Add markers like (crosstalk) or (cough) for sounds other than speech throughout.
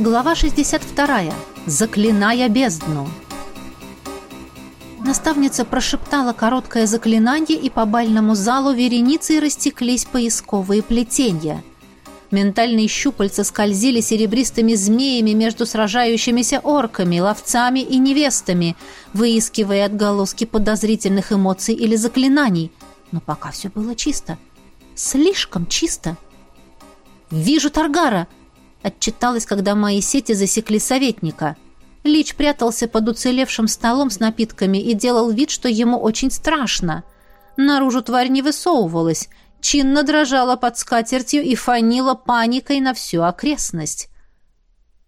Глава 62. Заклиная бездну. Наставница прошептала короткое заклинание, и по бальному залу вереницей растеклись поисковые плетения. Ментальные щупальца скользили серебристыми змеями между сражающимися орками, ловцами и невестами, выискивая отголоски подозрительных эмоций или заклинаний. Но пока все было чисто. Слишком чисто. «Вижу Таргара!» Отчиталась, когда мои сети засекли советника. Лич прятался под уцелевшим столом с напитками и делал вид, что ему очень страшно. Наружу тварь не высовывалась, чинно дрожала под скатертью и фанила паникой на всю окрестность.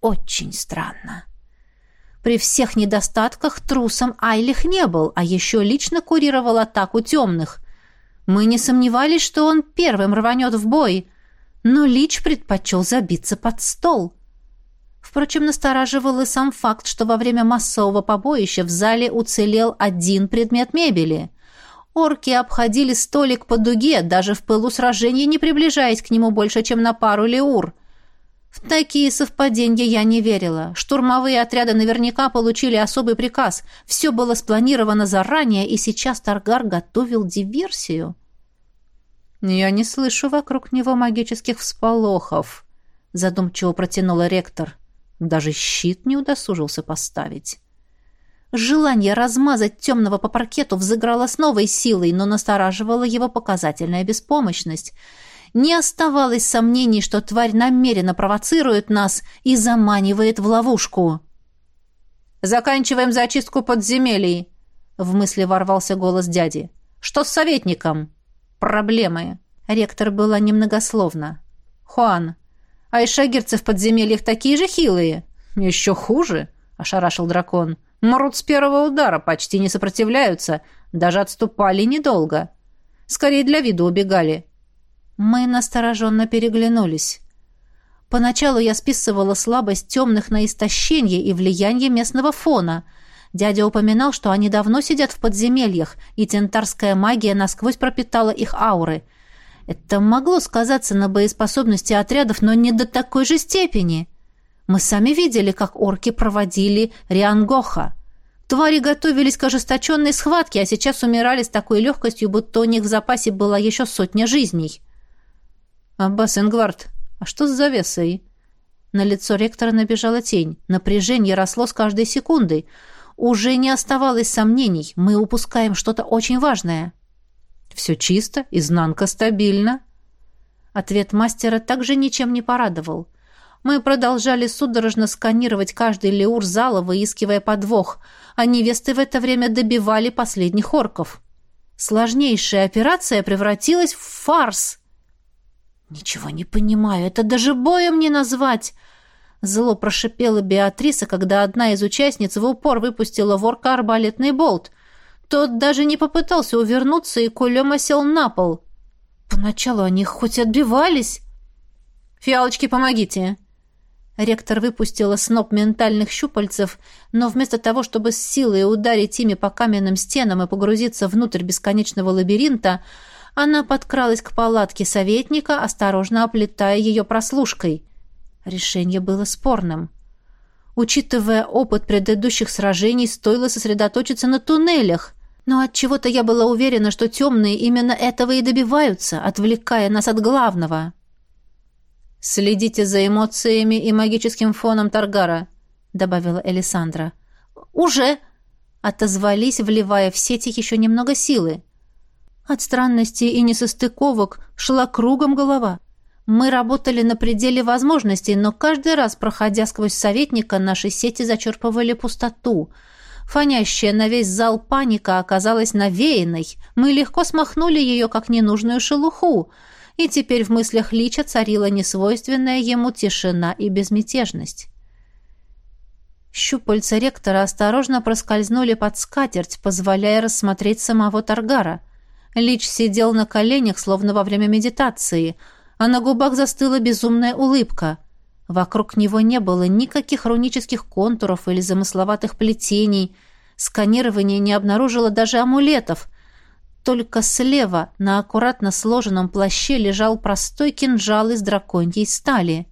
Очень странно. При всех недостатках трусом Айлих не был, а еще лично курировал атаку темных. Мы не сомневались, что он первым рванет в бой, но Лич предпочел забиться под стол. Впрочем, настораживал и сам факт, что во время массового побоища в зале уцелел один предмет мебели. Орки обходили столик по дуге, даже в пылу сражения не приближаясь к нему больше, чем на пару леур. В такие совпадения я не верила. Штурмовые отряды наверняка получили особый приказ. Все было спланировано заранее, и сейчас Таргар готовил диверсию. «Я не слышу вокруг него магических всполохов», — задумчиво протянула ректор. Даже щит не удосужился поставить. Желание размазать темного по паркету взыграло с новой силой, но настораживала его показательная беспомощность. Не оставалось сомнений, что тварь намеренно провоцирует нас и заманивает в ловушку. «Заканчиваем зачистку подземелий», — в мысли ворвался голос дяди. «Что с советником?» Проблемы. Ректор была немногословна. «Хуан, а ишагирцы в подземельях такие же хилые?» «Еще хуже», — ошарашил дракон. «Мрут с первого удара, почти не сопротивляются, даже отступали недолго. Скорее для виду убегали». Мы настороженно переглянулись. Поначалу я списывала слабость темных на истощение и влияние местного фона — Дядя упоминал, что они давно сидят в подземельях, и тентарская магия насквозь пропитала их ауры. Это могло сказаться на боеспособности отрядов, но не до такой же степени. Мы сами видели, как орки проводили Риангоха. Твари готовились к ожесточенной схватке, а сейчас умирали с такой легкостью, будто у них в запасе была еще сотня жизней. «Аббас Ингвард, а что с завесой?» На лицо ректора набежала тень. Напряжение росло с каждой секундой — уже не оставалось сомнений, мы упускаем что-то очень важное. «Все чисто, изнанка стабильна». Ответ мастера также ничем не порадовал. Мы продолжали судорожно сканировать каждый леур зала, выискивая подвох, а невесты в это время добивали последних орков. Сложнейшая операция превратилась в фарс. «Ничего не понимаю, это даже боем не назвать!» Зло прошипела Беатриса, когда одна из участниц в упор выпустила в орка арбалетный болт. Тот даже не попытался увернуться и кулем осел на пол. Поначалу они хоть отбивались. «Фиалочки, помогите!» Ректор выпустила сноп ментальных щупальцев, но вместо того, чтобы с силой ударить ими по каменным стенам и погрузиться внутрь бесконечного лабиринта, она подкралась к палатке советника, осторожно оплетая ее прослушкой. Решение было спорным. Учитывая опыт предыдущих сражений, стоило сосредоточиться на туннелях. Но от чего то я была уверена, что темные именно этого и добиваются, отвлекая нас от главного. «Следите за эмоциями и магическим фоном Таргара», — добавила Элисандра. «Уже!» — отозвались, вливая в сети еще немного силы. От странностей и несостыковок шла кругом голова — мы работали на пределе возможностей, но каждый раз, проходя сквозь советника, наши сети зачерпывали пустоту. Фонящая на весь зал паника оказалась навеянной. Мы легко смахнули ее, как ненужную шелуху. И теперь в мыслях Лича царила несвойственная ему тишина и безмятежность. Щупальца ректора осторожно проскользнули под скатерть, позволяя рассмотреть самого Таргара. Лич сидел на коленях, словно во время медитации — а на губах застыла безумная улыбка. Вокруг него не было никаких рунических контуров или замысловатых плетений. Сканирование не обнаружило даже амулетов. Только слева на аккуратно сложенном плаще лежал простой кинжал из драконьей стали.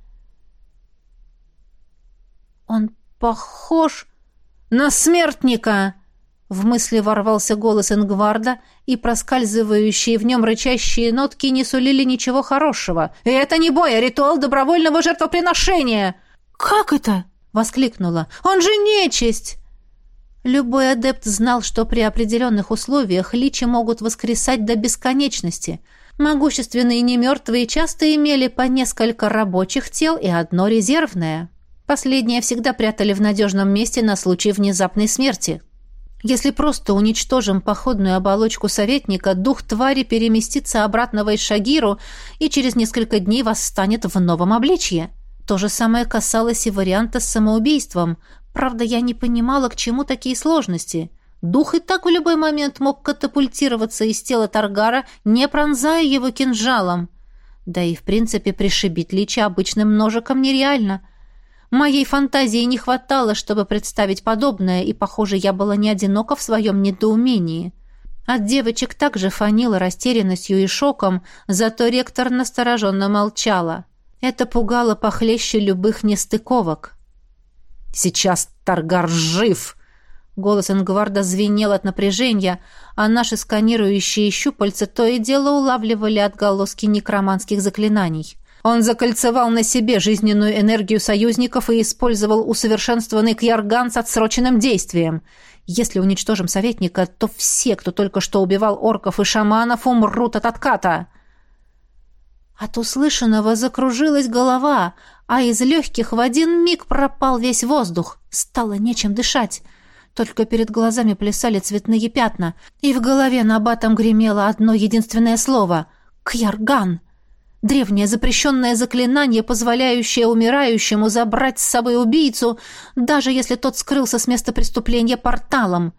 Он похож на смертника!» В мысли ворвался голос Ингварда, и проскальзывающие в нем рычащие нотки не сулили ничего хорошего. «И это не бой, а ритуал добровольного жертвоприношения!» «Как это?» — воскликнула. «Он же нечисть!» Любой адепт знал, что при определенных условиях личи могут воскресать до бесконечности. Могущественные немертвые часто имели по несколько рабочих тел и одно резервное. Последнее всегда прятали в надежном месте на случай внезапной смерти. Если просто уничтожим походную оболочку советника, дух твари переместится обратно в Айшагиру и через несколько дней восстанет в новом обличье. То же самое касалось и варианта с самоубийством. Правда, я не понимала, к чему такие сложности. Дух и так в любой момент мог катапультироваться из тела Таргара, не пронзая его кинжалом. Да и, в принципе, пришибить лича обычным ножиком нереально. Моей фантазии не хватало, чтобы представить подобное, и, похоже, я была не одинока в своем недоумении. От девочек также фанило растерянностью и шоком, зато ректор настороженно молчала. Это пугало похлеще любых нестыковок. «Сейчас Таргар жив!» Голос Ингварда звенел от напряжения, а наши сканирующие щупальца то и дело улавливали отголоски некроманских заклинаний. Он закольцевал на себе жизненную энергию союзников и использовал усовершенствованный кьярган с отсроченным действием. Если уничтожим советника, то все, кто только что убивал орков и шаманов, умрут от отката. От услышанного закружилась голова, а из легких в один миг пропал весь воздух. Стало нечем дышать. Только перед глазами плясали цветные пятна, и в голове на батом гремело одно единственное слово — «Кьярган». Древнее запрещенное заклинание, позволяющее умирающему забрать с собой убийцу, даже если тот скрылся с места преступления порталом.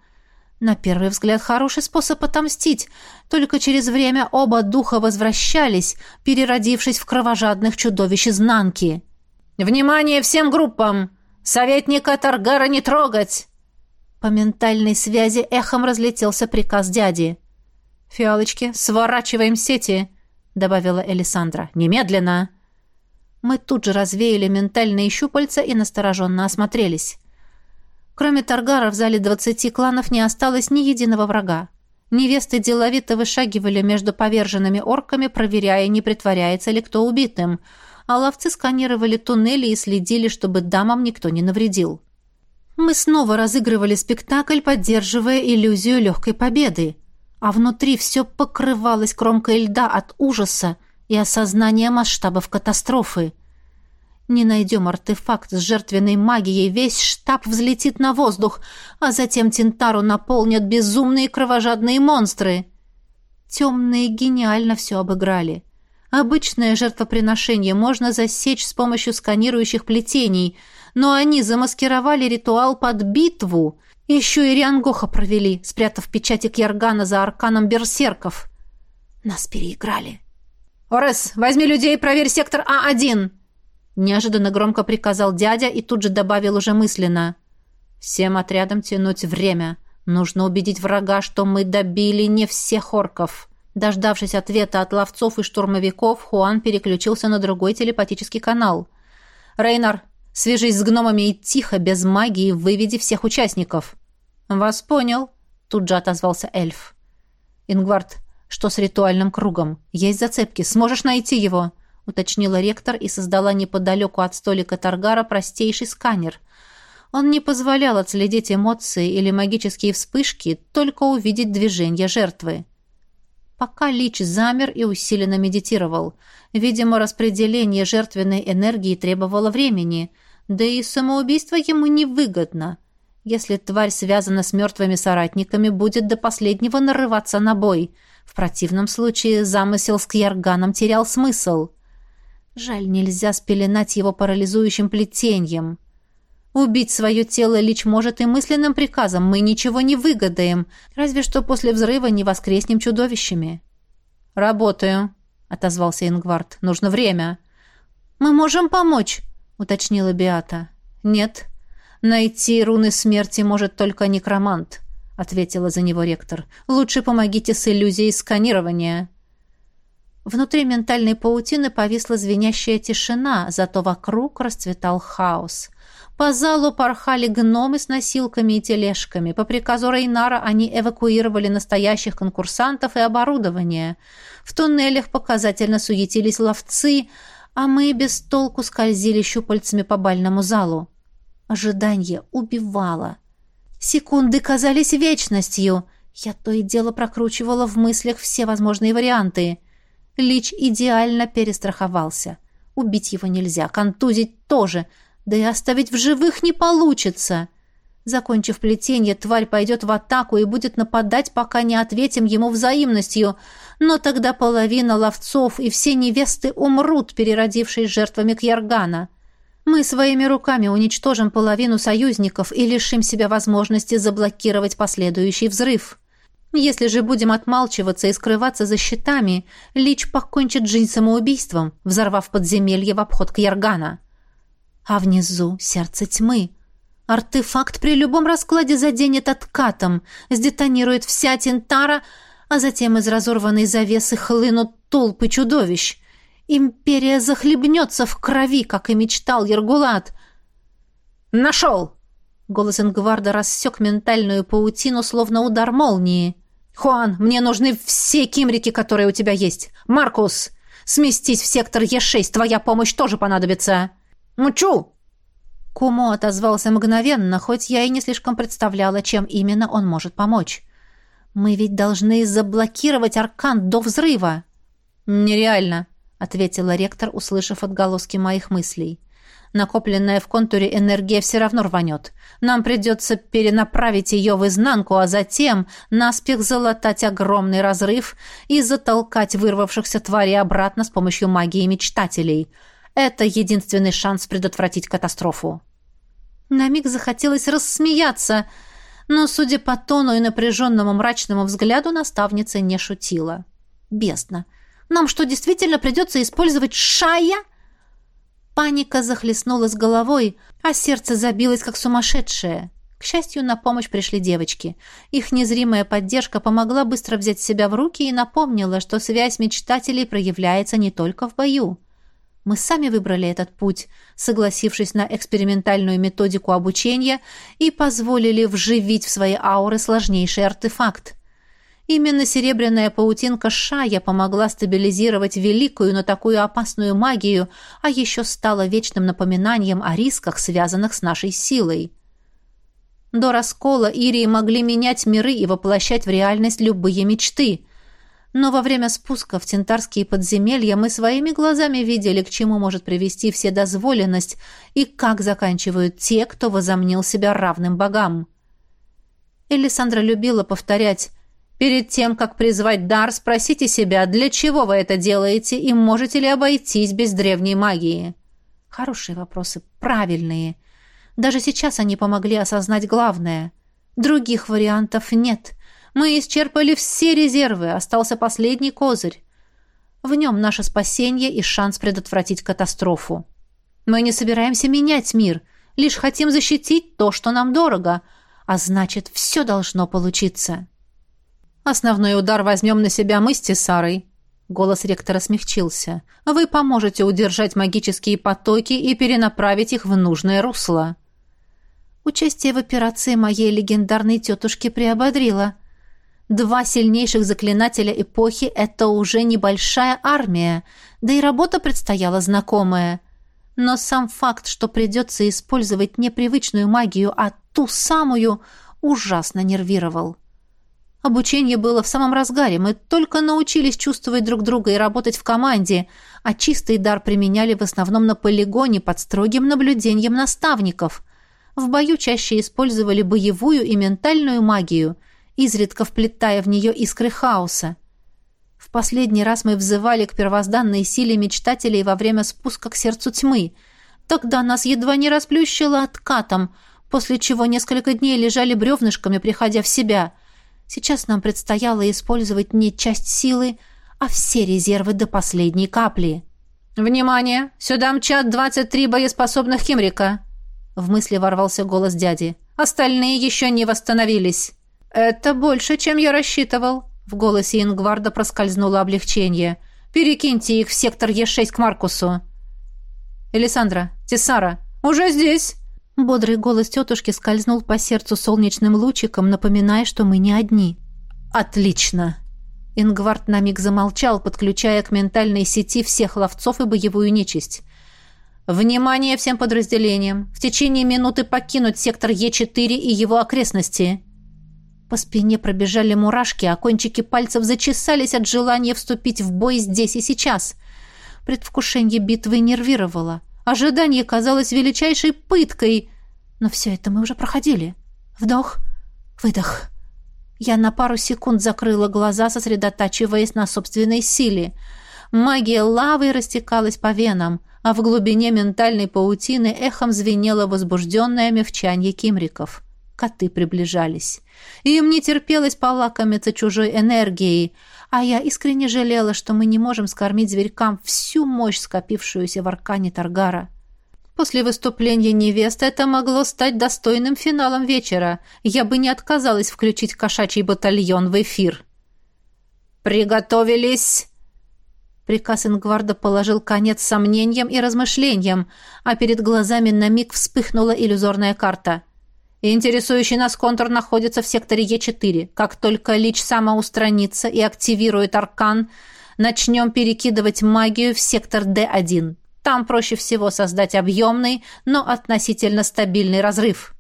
На первый взгляд хороший способ отомстить, только через время оба духа возвращались, переродившись в кровожадных чудовищ изнанки. «Внимание всем группам! Советника Таргара не трогать!» По ментальной связи эхом разлетелся приказ дяди. «Фиалочки, сворачиваем сети!» — добавила Элисандра. «Немедленно!» Мы тут же развеяли ментальные щупальца и настороженно осмотрелись. Кроме Таргара в зале двадцати кланов не осталось ни единого врага. Невесты деловито вышагивали между поверженными орками, проверяя, не притворяется ли кто убитым, а ловцы сканировали туннели и следили, чтобы дамам никто не навредил. Мы снова разыгрывали спектакль, поддерживая иллюзию легкой победы а внутри все покрывалось кромкой льда от ужаса и осознания масштабов катастрофы. Не найдем артефакт с жертвенной магией, весь штаб взлетит на воздух, а затем Тинтару наполнят безумные кровожадные монстры. Темные гениально все обыграли. Обычное жертвоприношение можно засечь с помощью сканирующих плетений, но они замаскировали ритуал под битву — еще и Риангоха провели, спрятав печати Кьяргана за арканом берсерков. Нас переиграли. «Орес, возьми людей и проверь сектор А1!» Неожиданно громко приказал дядя и тут же добавил уже мысленно. «Всем отрядам тянуть время. Нужно убедить врага, что мы добили не всех орков». Дождавшись ответа от ловцов и штурмовиков, Хуан переключился на другой телепатический канал. «Рейнар, свяжись с гномами и тихо, без магии, выведи всех участников». «Вас понял», — тут же отозвался эльф. «Ингвард, что с ритуальным кругом? Есть зацепки, сможешь найти его?» — уточнила ректор и создала неподалеку от столика Таргара простейший сканер. Он не позволял отследить эмоции или магические вспышки, только увидеть движение жертвы. Пока Лич замер и усиленно медитировал. Видимо, распределение жертвенной энергии требовало времени, да и самоубийство ему невыгодно — если тварь связана с мертвыми соратниками, будет до последнего нарываться на бой. В противном случае замысел с Кьярганом терял смысл. Жаль, нельзя спеленать его парализующим плетением. Убить свое тело Лич может и мысленным приказом, мы ничего не выгадаем, разве что после взрыва не воскреснем чудовищами. «Работаю», — отозвался Ингвард. «Нужно время». «Мы можем помочь», — уточнила Биата. «Нет», «Найти руны смерти может только некромант», — ответила за него ректор. «Лучше помогите с иллюзией сканирования». Внутри ментальной паутины повисла звенящая тишина, зато вокруг расцветал хаос. По залу порхали гномы с носилками и тележками. По приказу Рейнара они эвакуировали настоящих конкурсантов и оборудование. В туннелях показательно суетились ловцы, а мы без толку скользили щупальцами по бальному залу. Ожидание убивало. Секунды казались вечностью. Я то и дело прокручивала в мыслях все возможные варианты. Лич идеально перестраховался. Убить его нельзя, контузить тоже, да и оставить в живых не получится. Закончив плетение, тварь пойдет в атаку и будет нападать, пока не ответим ему взаимностью. Но тогда половина ловцов и все невесты умрут, переродившись жертвами Кьяргана. Мы своими руками уничтожим половину союзников и лишим себя возможности заблокировать последующий взрыв. Если же будем отмалчиваться и скрываться за щитами, Лич покончит жизнь самоубийством, взорвав подземелье в обход Кьяргана. А внизу сердце тьмы. Артефакт при любом раскладе заденет откатом, сдетонирует вся Тинтара, а затем из разорванной завесы хлынут толпы чудовищ. Империя захлебнется в крови, как и мечтал Ергулат. «Нашел!» Голос Ингварда рассек ментальную паутину, словно удар молнии. «Хуан, мне нужны все кимрики, которые у тебя есть. Маркус, сместись в сектор Е6, твоя помощь тоже понадобится». «Мучу!» Кумо отозвался мгновенно, хоть я и не слишком представляла, чем именно он может помочь. «Мы ведь должны заблокировать аркан до взрыва». «Нереально», ответила ректор, услышав отголоски моих мыслей. Накопленная в контуре энергия все равно рванет. Нам придется перенаправить ее в изнанку, а затем наспех залатать огромный разрыв и затолкать вырвавшихся тварей обратно с помощью магии мечтателей. Это единственный шанс предотвратить катастрофу. На миг захотелось рассмеяться, но, судя по тону и напряженному мрачному взгляду, наставница не шутила. Бездна. Нам что, действительно придется использовать шая?» Паника захлестнула с головой, а сердце забилось, как сумасшедшее. К счастью, на помощь пришли девочки. Их незримая поддержка помогла быстро взять себя в руки и напомнила, что связь мечтателей проявляется не только в бою. Мы сами выбрали этот путь, согласившись на экспериментальную методику обучения и позволили вживить в свои ауры сложнейший артефакт. Именно серебряная паутинка Шая помогла стабилизировать великую, но такую опасную магию, а еще стала вечным напоминанием о рисках, связанных с нашей силой. До раскола Ирии могли менять миры и воплощать в реальность любые мечты. Но во время спуска в тентарские подземелья мы своими глазами видели, к чему может привести вседозволенность и как заканчивают те, кто возомнил себя равным богам. Элисандра любила повторять Перед тем, как призвать дар, спросите себя, для чего вы это делаете и можете ли обойтись без древней магии. Хорошие вопросы, правильные. Даже сейчас они помогли осознать главное. Других вариантов нет. Мы исчерпали все резервы, остался последний козырь. В нем наше спасение и шанс предотвратить катастрофу. Мы не собираемся менять мир, лишь хотим защитить то, что нам дорого, а значит, все должно получиться. Основной удар возьмем на себя мы с Тесарой. Голос ректора смягчился. Вы поможете удержать магические потоки и перенаправить их в нужное русло. Участие в операции моей легендарной тетушки приободрило. Два сильнейших заклинателя эпохи — это уже небольшая армия, да и работа предстояла знакомая. Но сам факт, что придется использовать непривычную магию, а ту самую, ужасно нервировал. Обучение было в самом разгаре. Мы только научились чувствовать друг друга и работать в команде, а чистый дар применяли в основном на полигоне под строгим наблюдением наставников. В бою чаще использовали боевую и ментальную магию, изредка вплетая в нее искры хаоса. В последний раз мы взывали к первозданной силе мечтателей во время спуска к сердцу тьмы. Тогда нас едва не расплющило откатом, после чего несколько дней лежали бревнышками, приходя в себя — Сейчас нам предстояло использовать не часть силы, а все резервы до последней капли. «Внимание! Сюда мчат двадцать три боеспособных Химрика!» В мысли ворвался голос дяди. «Остальные еще не восстановились!» «Это больше, чем я рассчитывал!» В голосе Ингварда проскользнуло облегчение. Перекиньте их в сектор Е6 к Маркусу. Элисандра, Тесара, уже здесь!» Бодрый голос тетушки скользнул по сердцу солнечным лучиком, напоминая, что мы не одни. «Отлично!» Ингвард на миг замолчал, подключая к ментальной сети всех ловцов и боевую нечисть. «Внимание всем подразделениям! В течение минуты покинуть сектор Е4 и его окрестности!» По спине пробежали мурашки, а кончики пальцев зачесались от желания вступить в бой здесь и сейчас. Предвкушение битвы нервировало. Ожидание казалось величайшей пыткой. Но все это мы уже проходили. Вдох, выдох. Я на пару секунд закрыла глаза, сосредотачиваясь на собственной силе. Магия лавы растекалась по венам, а в глубине ментальной паутины эхом звенело возбужденное мевчанье кимриков. Коты приближались. Им не терпелось полакомиться чужой энергией, а я искренне жалела, что мы не можем скормить зверькам всю мощь, скопившуюся в аркане Таргара. После выступления невесты это могло стать достойным финалом вечера. Я бы не отказалась включить кошачий батальон в эфир. «Приготовились!» Приказ Ингварда положил конец сомнениям и размышлениям, а перед глазами на миг вспыхнула иллюзорная карта. Интересующий нас контур находится в секторе Е4. Как только Лич самоустранится и активирует аркан, начнем перекидывать магию в сектор Д1. Там проще всего создать объемный, но относительно стабильный разрыв.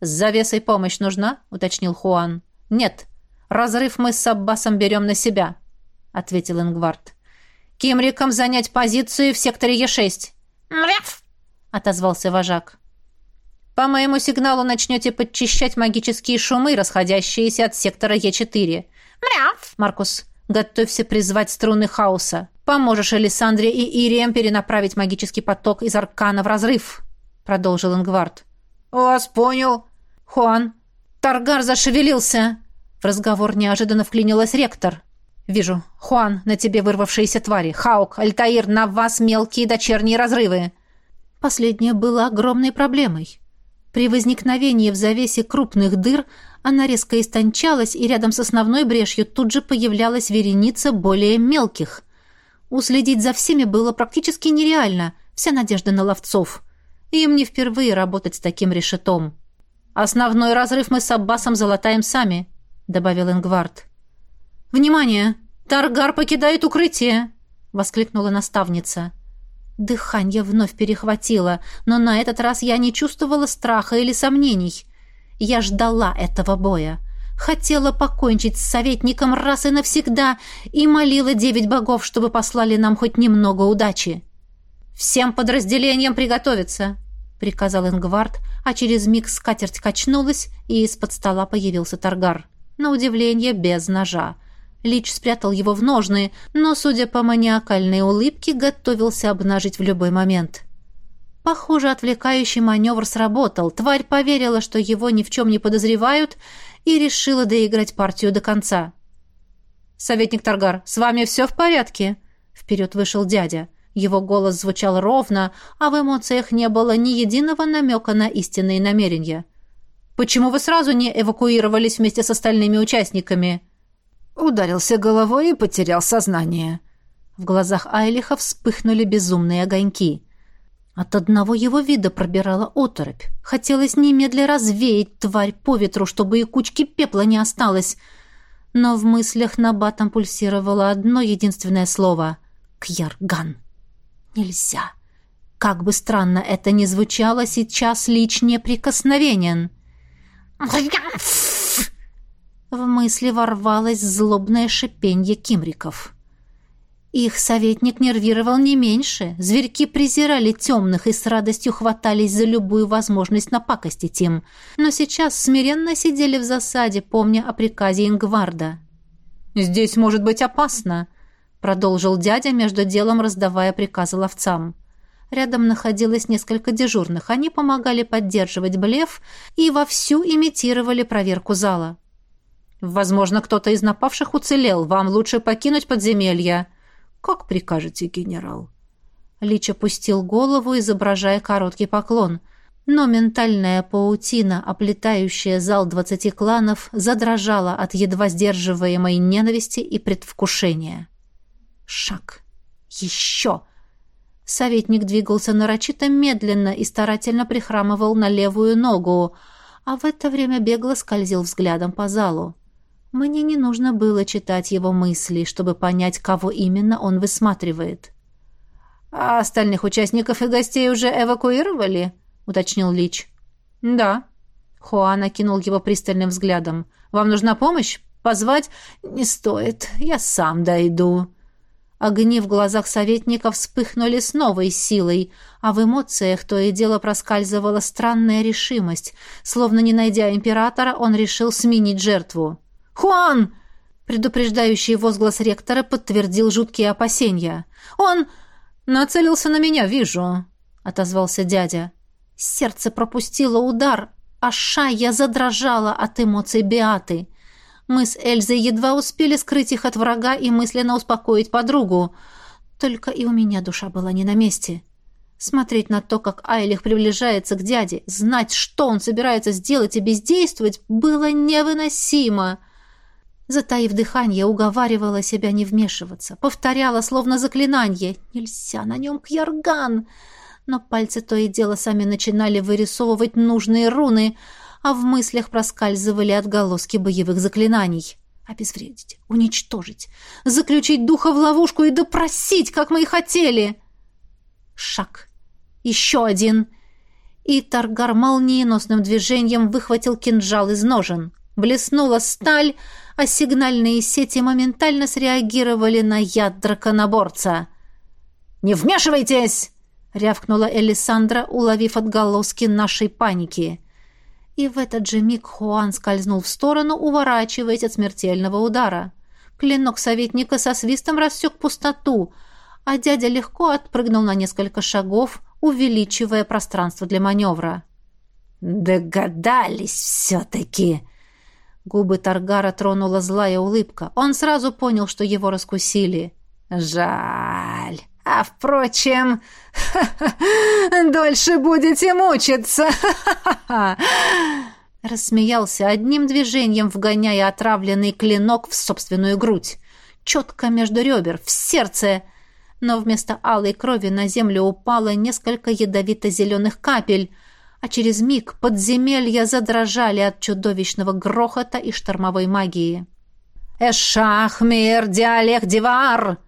«С завесой помощь нужна?» — уточнил Хуан. «Нет. Разрыв мы с Аббасом берем на себя», — ответил Ингвард. «Кимрикам занять позицию в секторе Е6». «Мряв!» — отозвался вожак. По моему сигналу начнете подчищать магические шумы, расходящиеся от сектора Е4. Мряв! Маркус, готовься призвать струны хаоса. Поможешь Александре и Ирием перенаправить магический поток из аркана в разрыв, продолжил Ингвард. Вас понял. Хуан. Таргар зашевелился. В разговор неожиданно вклинилась ректор. «Вижу. Хуан, на тебе вырвавшиеся твари. Хаук, Альтаир, на вас мелкие дочерние разрывы». Последнее было огромной проблемой. При возникновении в завесе крупных дыр она резко истончалась, и рядом с основной брешью тут же появлялась вереница более мелких. Уследить за всеми было практически нереально, вся надежда на ловцов. Им не впервые работать с таким решетом. «Основной разрыв мы с Аббасом залатаем сами», — добавил Ингвард. «Внимание! Таргар покидает укрытие!» — воскликнула наставница. Дыхание вновь перехватило, но на этот раз я не чувствовала страха или сомнений. Я ждала этого боя. Хотела покончить с советником раз и навсегда и молила девять богов, чтобы послали нам хоть немного удачи. «Всем подразделениям приготовиться!» — приказал Ингвард, а через миг скатерть качнулась, и из-под стола появился Таргар. На удивление, без ножа. Лич спрятал его в ножны, но, судя по маниакальной улыбке, готовился обнажить в любой момент. Похоже, отвлекающий маневр сработал. Тварь поверила, что его ни в чем не подозревают, и решила доиграть партию до конца. «Советник Таргар, с вами все в порядке?» Вперед вышел дядя. Его голос звучал ровно, а в эмоциях не было ни единого намека на истинные намерения. «Почему вы сразу не эвакуировались вместе с остальными участниками?» Ударился головой и потерял сознание. В глазах Айлиха вспыхнули безумные огоньки. От одного его вида пробирала оторопь. Хотелось немедля развеять тварь по ветру, чтобы и кучки пепла не осталось. Но в мыслях на батом пульсировало одно единственное слово — «Кьярган». Нельзя. Как бы странно это ни звучало, сейчас Лич неприкосновенен. В мысли ворвалось злобное шипенье кимриков. Их советник нервировал не меньше. Зверьки презирали темных и с радостью хватались за любую возможность напакостить им. Но сейчас смиренно сидели в засаде, помня о приказе Ингварда. «Здесь может быть опасно», — продолжил дядя, между делом раздавая приказы ловцам. Рядом находилось несколько дежурных. Они помогали поддерживать блеф и вовсю имитировали проверку зала. Возможно, кто-то из напавших уцелел. Вам лучше покинуть подземелье. Как прикажете, генерал? Лич опустил голову, изображая короткий поклон. Но ментальная паутина, оплетающая зал двадцати кланов, задрожала от едва сдерживаемой ненависти и предвкушения. Шаг. Еще. Советник двигался нарочито медленно и старательно прихрамывал на левую ногу, а в это время бегло скользил взглядом по залу. Мне не нужно было читать его мысли, чтобы понять, кого именно он высматривает. «А остальных участников и гостей уже эвакуировали?» — уточнил Лич. «Да». Хуан окинул его пристальным взглядом. «Вам нужна помощь? Позвать?» «Не стоит. Я сам дойду». Огни в глазах советника вспыхнули с новой силой, а в эмоциях то и дело проскальзывала странная решимость. Словно не найдя императора, он решил сменить жертву. «Хуан!» Предупреждающий возглас ректора подтвердил жуткие опасения. «Он нацелился на меня, вижу», — отозвался дядя. Сердце пропустило удар, а шая задрожала от эмоций Беаты. Мы с Эльзой едва успели скрыть их от врага и мысленно успокоить подругу. Только и у меня душа была не на месте. Смотреть на то, как Айлих приближается к дяде, знать, что он собирается сделать и бездействовать, было невыносимо. Затаив дыхание, уговаривала себя не вмешиваться. Повторяла, словно заклинание. «Нельзя на нем кьярган!» Но пальцы то и дело сами начинали вырисовывать нужные руны — а в мыслях проскальзывали отголоски боевых заклинаний. Обезвредить, уничтожить, заключить духа в ловушку и допросить, как мы и хотели. Шаг. Еще один. И Таргар молниеносным движением выхватил кинжал из ножен. Блеснула сталь, а сигнальные сети моментально среагировали на яд драконоборца. «Не вмешивайтесь!» — рявкнула Элисандра, уловив отголоски нашей паники. И в этот же миг Хуан скользнул в сторону, уворачиваясь от смертельного удара. Клинок советника со свистом рассек пустоту, а дядя легко отпрыгнул на несколько шагов, увеличивая пространство для маневра. «Догадались все-таки!» Губы Таргара тронула злая улыбка. Он сразу понял, что его раскусили. «Жаль!» А, впрочем, (laughs) дольше будете мучиться. (laughs) Рассмеялся одним движением, вгоняя отравленный клинок в собственную грудь. Четко между ребер, в сердце. Но вместо алой крови на землю упало несколько ядовито-зеленых капель, а через миг подземелья задрожали от чудовищного грохота и штормовой магии. «Эшах, мир, диалех, дивар!»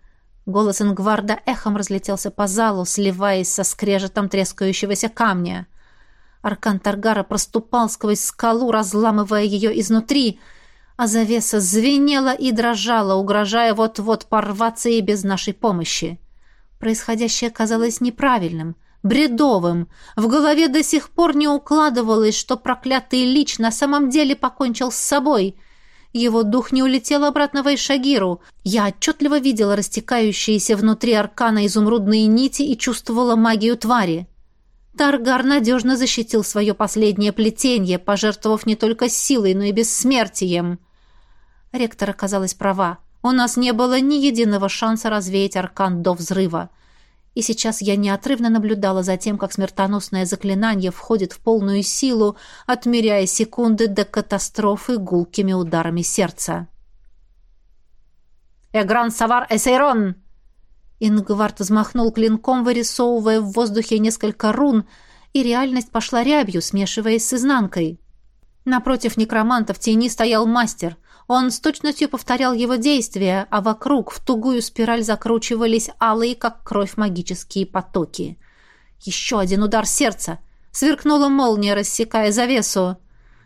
Голос Ингварда эхом разлетелся по залу, сливаясь со скрежетом трескающегося камня. Аркан Таргара проступал сквозь скалу, разламывая ее изнутри, а завеса звенела и дрожала, угрожая вот-вот порваться и без нашей помощи. Происходящее казалось неправильным, бредовым. В голове до сих пор не укладывалось, что проклятый лич на самом деле покончил с собой — его дух не улетел обратно в Айшагиру. Я отчетливо видела растекающиеся внутри аркана изумрудные нити и чувствовала магию твари. Таргар надежно защитил свое последнее плетение, пожертвовав не только силой, но и бессмертием. Ректор оказалась права. У нас не было ни единого шанса развеять аркан до взрыва и сейчас я неотрывно наблюдала за тем, как смертоносное заклинание входит в полную силу, отмеряя секунды до катастрофы гулкими ударами сердца. «Эгран Савар Эсейрон!» Ингвард взмахнул клинком, вырисовывая в воздухе несколько рун, и реальность пошла рябью, смешиваясь с изнанкой. Напротив некроманта в тени стоял мастер — он с точностью повторял его действия, а вокруг в тугую спираль закручивались алые, как кровь, магические потоки. Еще один удар сердца. Сверкнула молния, рассекая завесу.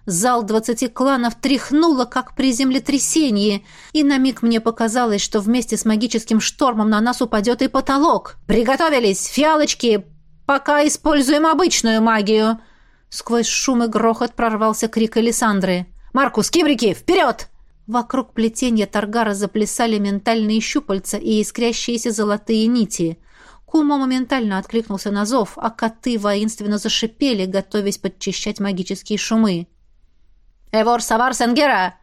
Зал двадцати кланов тряхнуло, как при землетрясении, и на миг мне показалось, что вместе с магическим штормом на нас упадет и потолок. «Приготовились! Фиалочки! Пока используем обычную магию!» Сквозь шум и грохот прорвался крик Элисандры. «Маркус, кибрики, вперед!» Вокруг плетения Таргара заплясали ментальные щупальца и искрящиеся золотые нити. Кумо моментально откликнулся на зов, а коты воинственно зашипели, готовясь подчищать магические шумы. «Эвор Савар Сенгера!»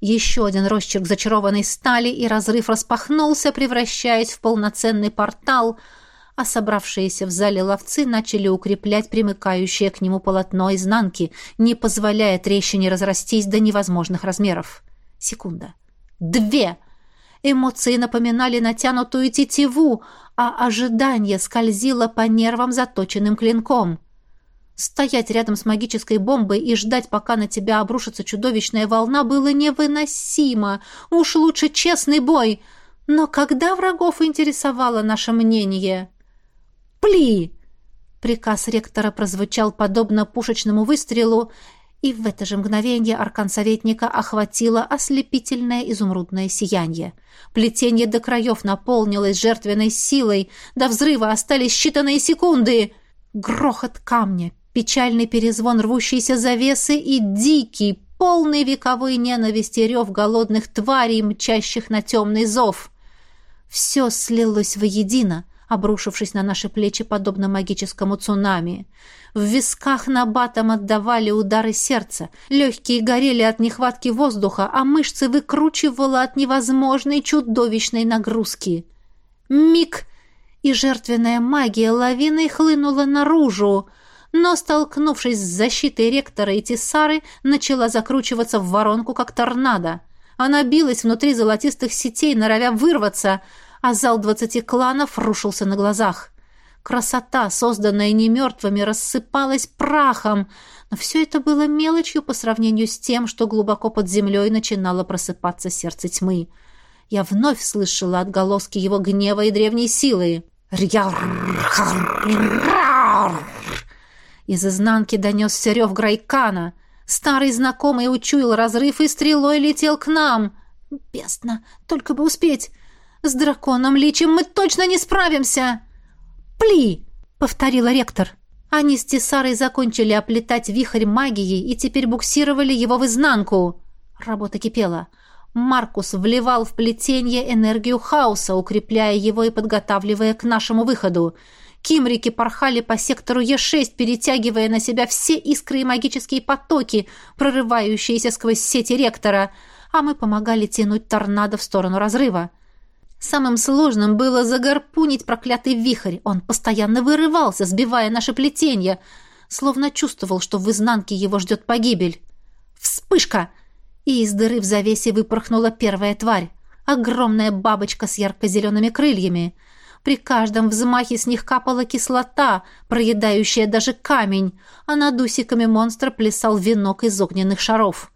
Еще один росчерк зачарованной стали, и разрыв распахнулся, превращаясь в полноценный портал, а собравшиеся в зале ловцы начали укреплять примыкающее к нему полотно изнанки, не позволяя трещине разрастись до невозможных размеров. Секунда. Две! Эмоции напоминали натянутую тетиву, а ожидание скользило по нервам заточенным клинком. Стоять рядом с магической бомбой и ждать, пока на тебя обрушится чудовищная волна, было невыносимо. Уж лучше честный бой. Но когда врагов интересовало наше мнение? «Пли!» Приказ ректора прозвучал подобно пушечному выстрелу, и в это же мгновение аркан советника охватило ослепительное изумрудное сияние. Плетение до краев наполнилось жертвенной силой, до взрыва остались считанные секунды. Грохот камня, печальный перезвон рвущейся завесы и дикий, полный вековой ненависти рев голодных тварей, мчащих на темный зов. Все слилось воедино, обрушившись на наши плечи подобно магическому цунами. В висках на батом отдавали удары сердца, легкие горели от нехватки воздуха, а мышцы выкручивало от невозможной чудовищной нагрузки. Миг, и жертвенная магия лавиной хлынула наружу, но, столкнувшись с защитой ректора и Тесары, начала закручиваться в воронку, как торнадо. Она билась внутри золотистых сетей, норовя вырваться — а зал двадцати кланов рушился на глазах. Красота, созданная не мертвыми, рассыпалась прахом, но все это было мелочью по сравнению с тем, что глубоко под землей начинало просыпаться сердце тьмы. Я вновь слышала отголоски его гнева и древней силы. Из изнанки донесся рев Грайкана. Старый знакомый учуял разрыв и стрелой летел к нам. Бестно, только бы успеть. С драконом личем мы точно не справимся!» «Пли!» — повторила ректор. Они с Тесарой закончили оплетать вихрь магии и теперь буксировали его в изнанку. Работа кипела. Маркус вливал в плетение энергию хаоса, укрепляя его и подготавливая к нашему выходу. Кимрики порхали по сектору Е6, перетягивая на себя все искры и магические потоки, прорывающиеся сквозь сети ректора, а мы помогали тянуть торнадо в сторону разрыва. Самым сложным было загорпунить проклятый вихрь. Он постоянно вырывался, сбивая наше плетение, словно чувствовал, что в изнанке его ждет погибель. Вспышка! И из дыры в завесе выпорхнула первая тварь. Огромная бабочка с ярко-зелеными крыльями. При каждом взмахе с них капала кислота, проедающая даже камень, а над усиками монстра плясал венок из огненных шаров.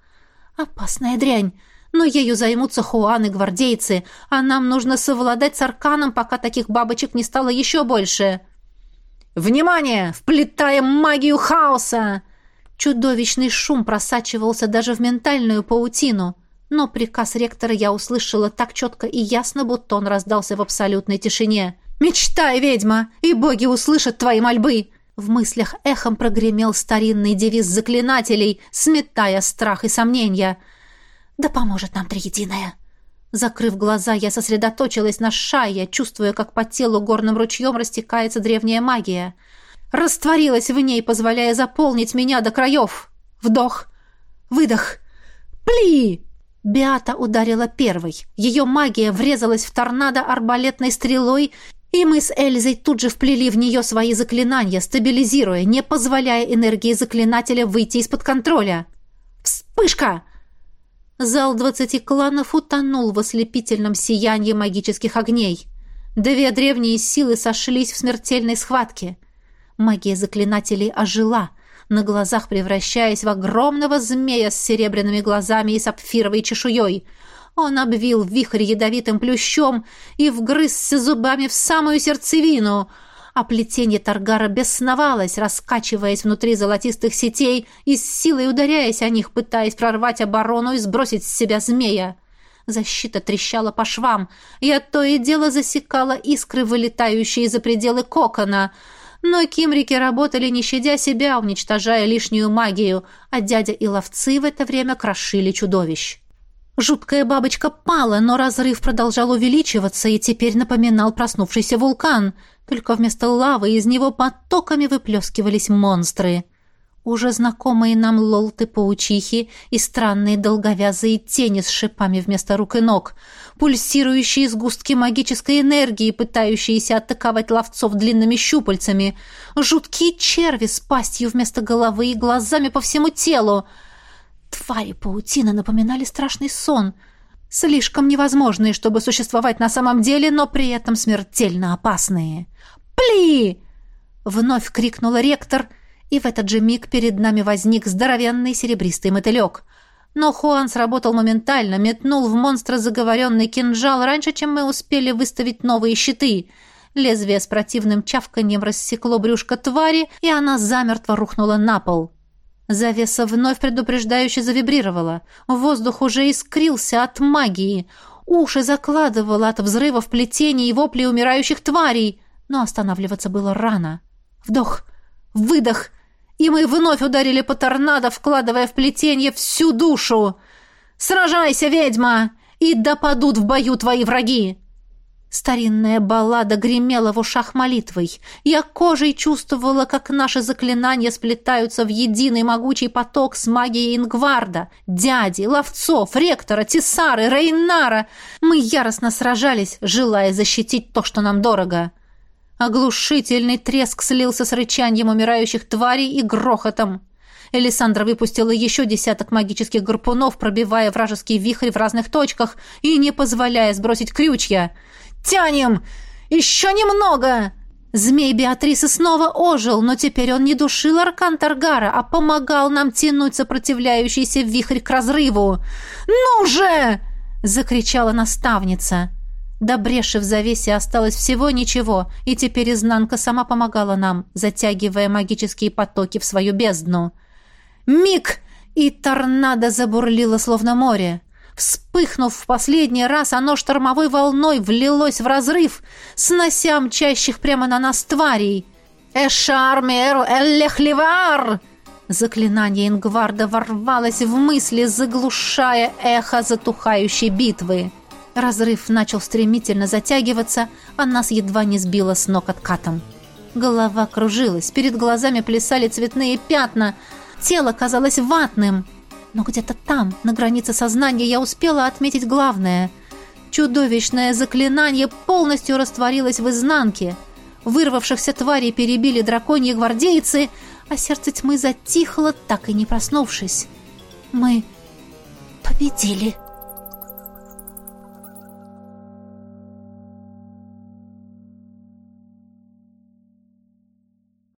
«Опасная дрянь!» Но ею займутся хуаны, гвардейцы, а нам нужно совладать с арканом, пока таких бабочек не стало еще больше. «Внимание! Вплетаем магию хаоса!» Чудовищный шум просачивался даже в ментальную паутину, но приказ ректора я услышала так четко и ясно, будто он раздался в абсолютной тишине. «Мечтай, ведьма, и боги услышат твои мольбы!» В мыслях эхом прогремел старинный девиз заклинателей, сметая страх и сомнения – да поможет нам Триединая!» Закрыв глаза, я сосредоточилась на шае, чувствуя, как по телу горным ручьем растекается древняя магия. Растворилась в ней, позволяя заполнить меня до краев. Вдох, выдох, пли! Биата ударила первой. Ее магия врезалась в торнадо арбалетной стрелой, и мы с Эльзой тут же вплели в нее свои заклинания, стабилизируя, не позволяя энергии заклинателя выйти из-под контроля. «Вспышка!» Зал двадцати кланов утонул в ослепительном сиянии магических огней. Две древние силы сошлись в смертельной схватке. Магия заклинателей ожила, на глазах превращаясь в огромного змея с серебряными глазами и сапфировой чешуей. Он обвил вихрь ядовитым плющом и вгрызся зубами в самую сердцевину — а плетение Таргара бесновалось, раскачиваясь внутри золотистых сетей и с силой ударяясь о них, пытаясь прорвать оборону и сбросить с себя змея. Защита трещала по швам, и то и дело засекала искры, вылетающие за пределы кокона. Но кимрики работали, не щадя себя, уничтожая лишнюю магию, а дядя и ловцы в это время крошили чудовищ. Жуткая бабочка пала, но разрыв продолжал увеличиваться и теперь напоминал проснувшийся вулкан — только вместо лавы из него потоками выплескивались монстры. Уже знакомые нам лолты-паучихи и странные долговязые тени с шипами вместо рук и ног, пульсирующие сгустки магической энергии, пытающиеся атаковать ловцов длинными щупальцами, жуткие черви с пастью вместо головы и глазами по всему телу. Твари паутины напоминали страшный сон — Слишком невозможные, чтобы существовать на самом деле, но при этом смертельно опасные. «Пли!» — вновь крикнула ректор, и в этот же миг перед нами возник здоровенный серебристый мотылек. Но Хуан сработал моментально, метнул в монстра заговоренный кинжал раньше, чем мы успели выставить новые щиты. Лезвие с противным чавканьем рассекло брюшко твари, и она замертво рухнула на пол. Завеса вновь предупреждающе завибрировала. Воздух уже искрился от магии. Уши закладывало от взрывов плетений и воплей умирающих тварей. Но останавливаться было рано. Вдох, выдох, и мы вновь ударили по торнадо, вкладывая в плетение всю душу. «Сражайся, ведьма, и допадут в бою твои враги!» Старинная баллада гремела в ушах молитвой. Я кожей чувствовала, как наши заклинания сплетаются в единый могучий поток с магией Ингварда, дяди, ловцов, ректора, Тесары, Рейнара. Мы яростно сражались, желая защитить то, что нам дорого. Оглушительный треск слился с рычанием умирающих тварей и грохотом. Элисандра выпустила еще десяток магических гарпунов, пробивая вражеский вихрь в разных точках и не позволяя сбросить крючья — Тянем! Еще немного!» Змей Беатрисы снова ожил, но теперь он не душил аркан Таргара, а помогал нам тянуть сопротивляющийся вихрь к разрыву. «Ну же!» — закричала наставница. До бреши в завесе осталось всего ничего, и теперь изнанка сама помогала нам, затягивая магические потоки в свою бездну. Миг! И торнадо забурлило, словно море. Вспыхнув в последний раз, оно штормовой волной влилось в разрыв, снося мчащих прямо на нас тварей. «Эшармер эллехливар!» Заклинание Ингварда ворвалось в мысли, заглушая эхо затухающей битвы. Разрыв начал стремительно затягиваться, а нас едва не сбило с ног откатом. Голова кружилась, перед глазами плясали цветные пятна, тело казалось ватным — но где-то там, на границе сознания, я успела отметить главное. Чудовищное заклинание полностью растворилось в изнанке. Вырвавшихся тварей перебили драконьи гвардейцы, а сердце тьмы затихло, так и не проснувшись. Мы победили.